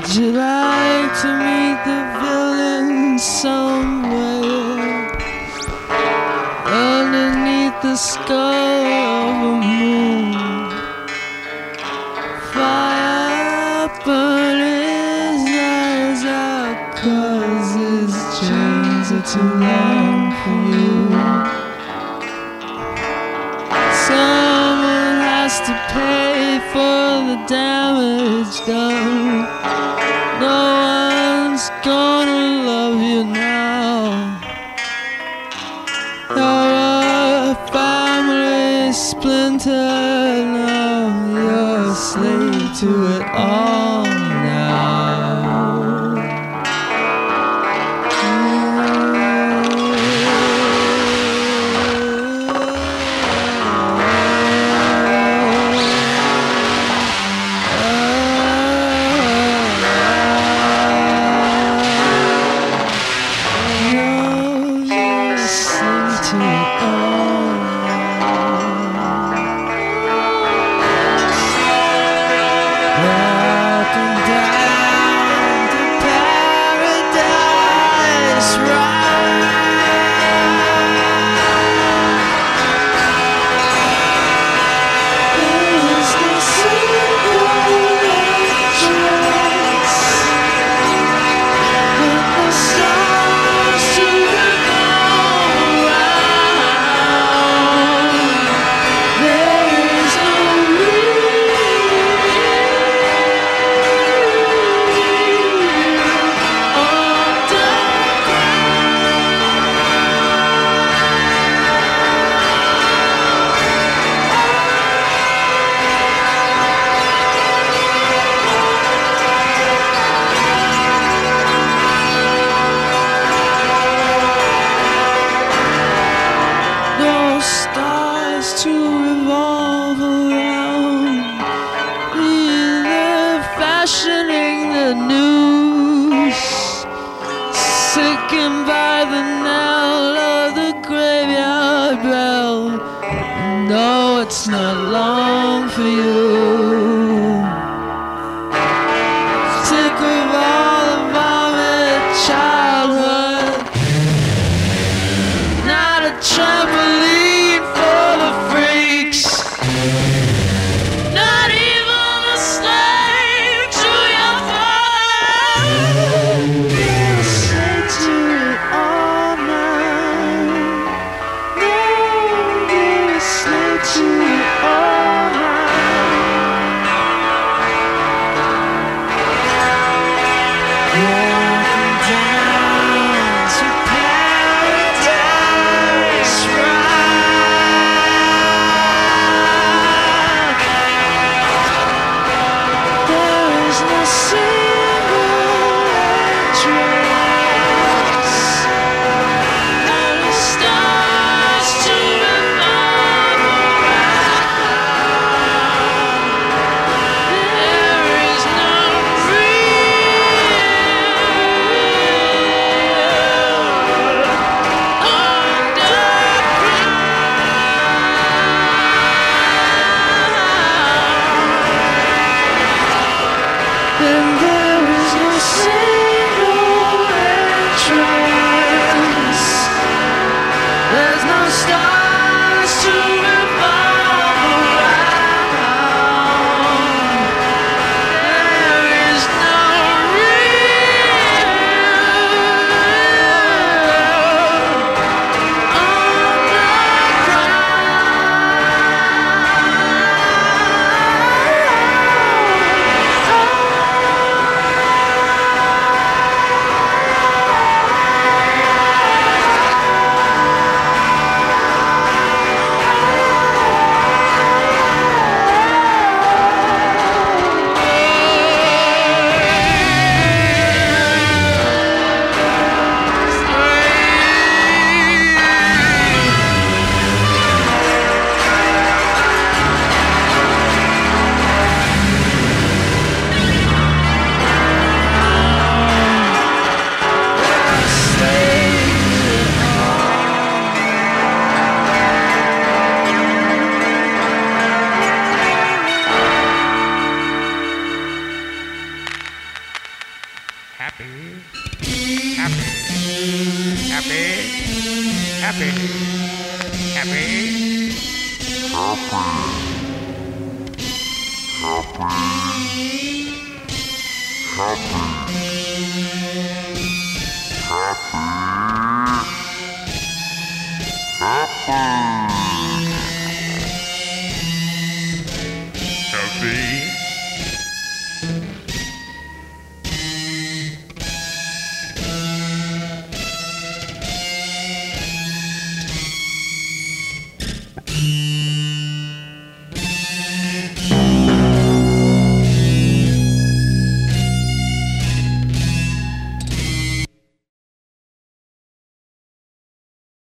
Would you like to meet the villain somewhere underneath the skull of a moon? Fire burn his eyes out, cause his chains are too long for you. Someone has to pay for the damage done. Now. You're slave to it all No, it's not long for you. Happy? Happy. Happy.